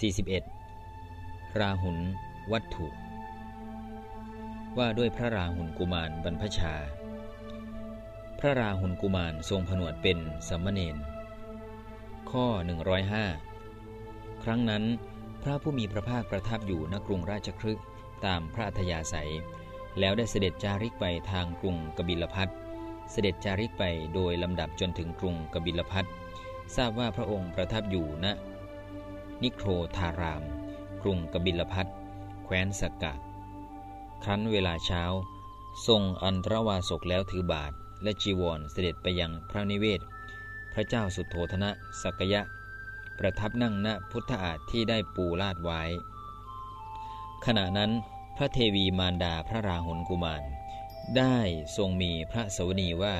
41. ราหุลวัตถุ ว่าด้วยพระราหุลกุมารบรรพชา พระราหุลกุมารทรงผนวดเป็นสัมมเนนข้อ 105 ครั้งนั้นพระผู้มีพระภาคประทับอยู่ณกรุงราชครึกตามพระอัธยาศัย แล้วได้เสด็จจาริกไปทางกรุงกบิลพัทเสด็จจาริกไปโดยลำดับจนถึงกรุงกบิลพัททราบว่าพระองค์ประทับอยู่ณ นิโครธาราม กรุงกบิลพัทแคว้นสกกะ ครั้นเวลาเช้า ทรงอันตรวาสกแล้วถือบาทและจีวรเสด็จไปยังพระนิเวศ พระเจ้าสุโธธนะสักยะ ประทับนั่งณพุทธอาฏที่ได้ปูลาดไว้ ขณะนั้นพระเทวีมารดาพระราหุลกุมาร ได้ทรงมีพระสวนีว่า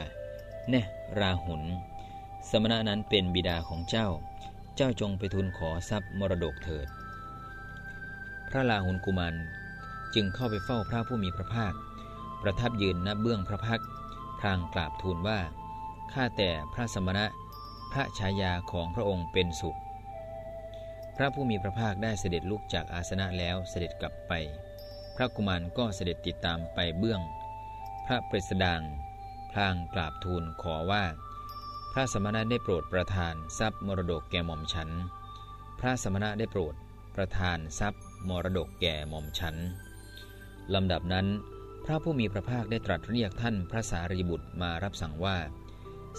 แน่ราหุล สมณะนั้นเป็นบิดาของเจ้า เจ้าจงไปทูลขอทรัพย์มรดกเถิด พระลาหุลกุมารจึงเข้าไปเฝ้าพระผู้มีพระภาค ประทับยืนณเบื้องพระพักพรางกราบทูลว่า ข้าแต่พระสมณะ พระชายาของพระองค์เป็นสุข พระผู้มีพระภาคได้เสด็จลุกจากอาสนะแล้วเสด็จกลับไป พระกุมารก็เสด็จติดตามไปเบื้อง พระเปรสดางพลางกราบทูลขอว่า พระสมณะได้โปรดประทานทรัพย์มรดกแก่หม่อมฉัน พระสมณะได้โปรดประทานทรัพย์มรดกแก่หม่อมฉันลำดับนั้น พระผู้มีพระภาคได้ตรัสเรียกท่านพระสารีบุตรมารับสั่งว่า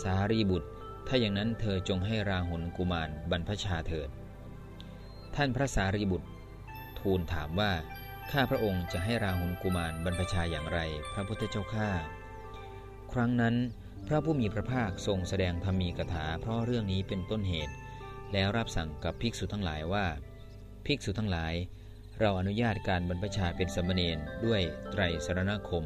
สารีบุตร ถ้าอย่างนั้นเธอจงให้ราหุลกุมารบรรพชาเถิด ท่านพระสารีบุตร ทูลถามว่า ข้าพระองค์จะให้ราหุลกุมารบรรพชาอย่างไร พระพุทธเจ้าข้า ครั้งนั้น พระผู้มีพระภาคทรงแสดงธรรมีกถาเพราะเรื่องนี้เป็นต้นเหตุ แล้วรับสั่งกับภิกษุทั้งหลายว่า ภิกษุทั้งหลาย เราอนุญาตการบรรพชาเป็นสมณเณรด้วยไตรสรณคม